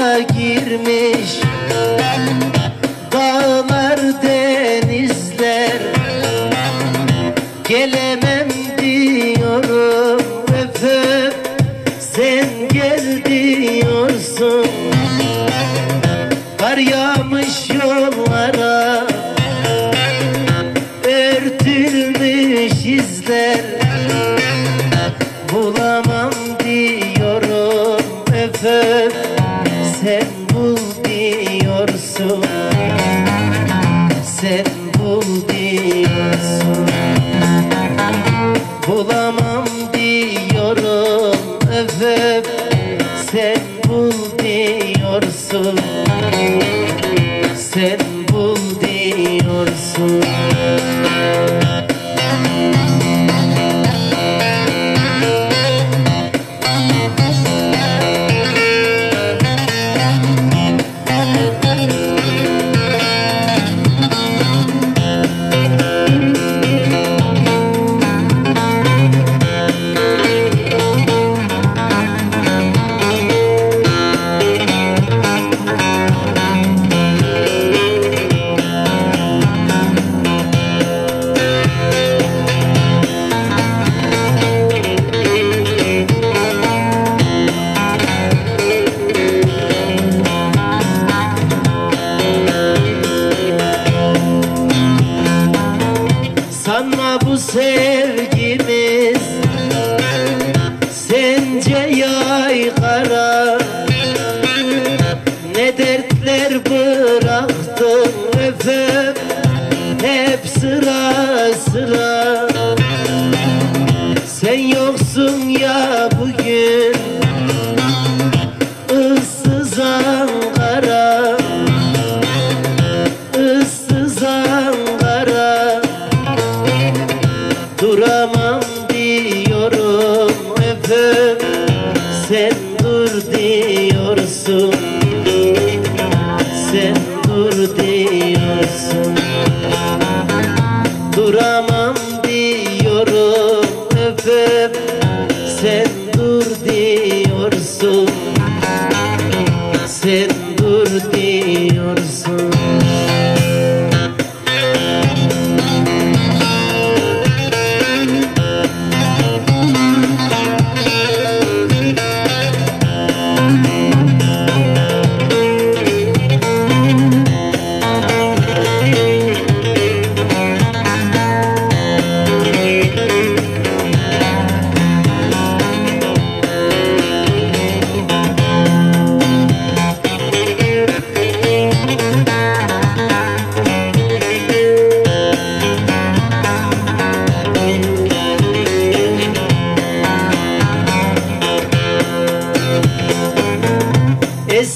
Girmiş. Dağlar denizler. Gelemem diyorum öpüp Sen gel diyorsun diyorsun Sen dur diyorsun. Duramam diyorum öpüp Sen dur diyorsun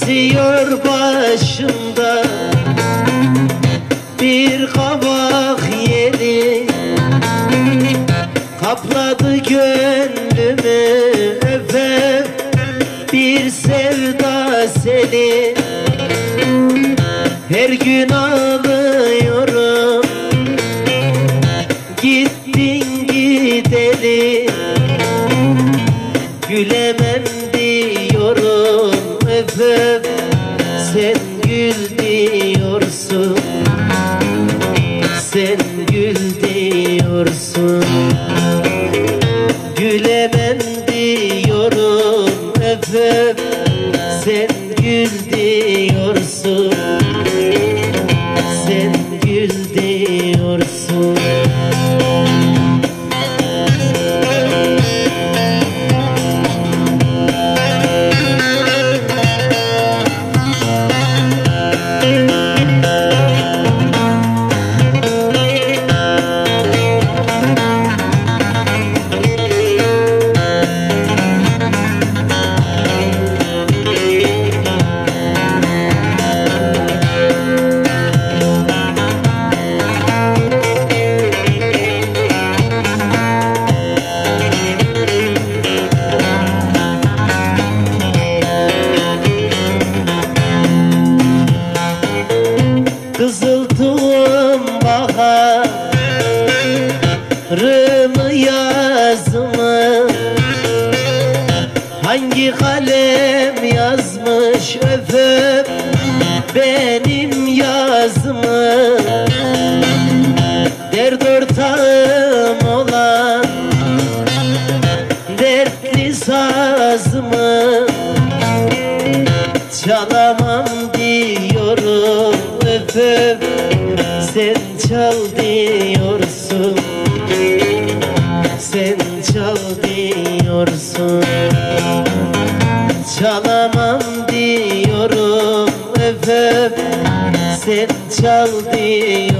Esiyor başımda. Bir kavak yeri Kapladı gönlümü öpüp bir sevda seni Her gün ağlıyorum Gittin gideli Gülemem Sen gül Hangi kalem yazmış öpüp benim yazımı? Dert ortağım olan dertli sazımı Çalamam diyorum. Öpüp sen çal diyorsun. Sen Sen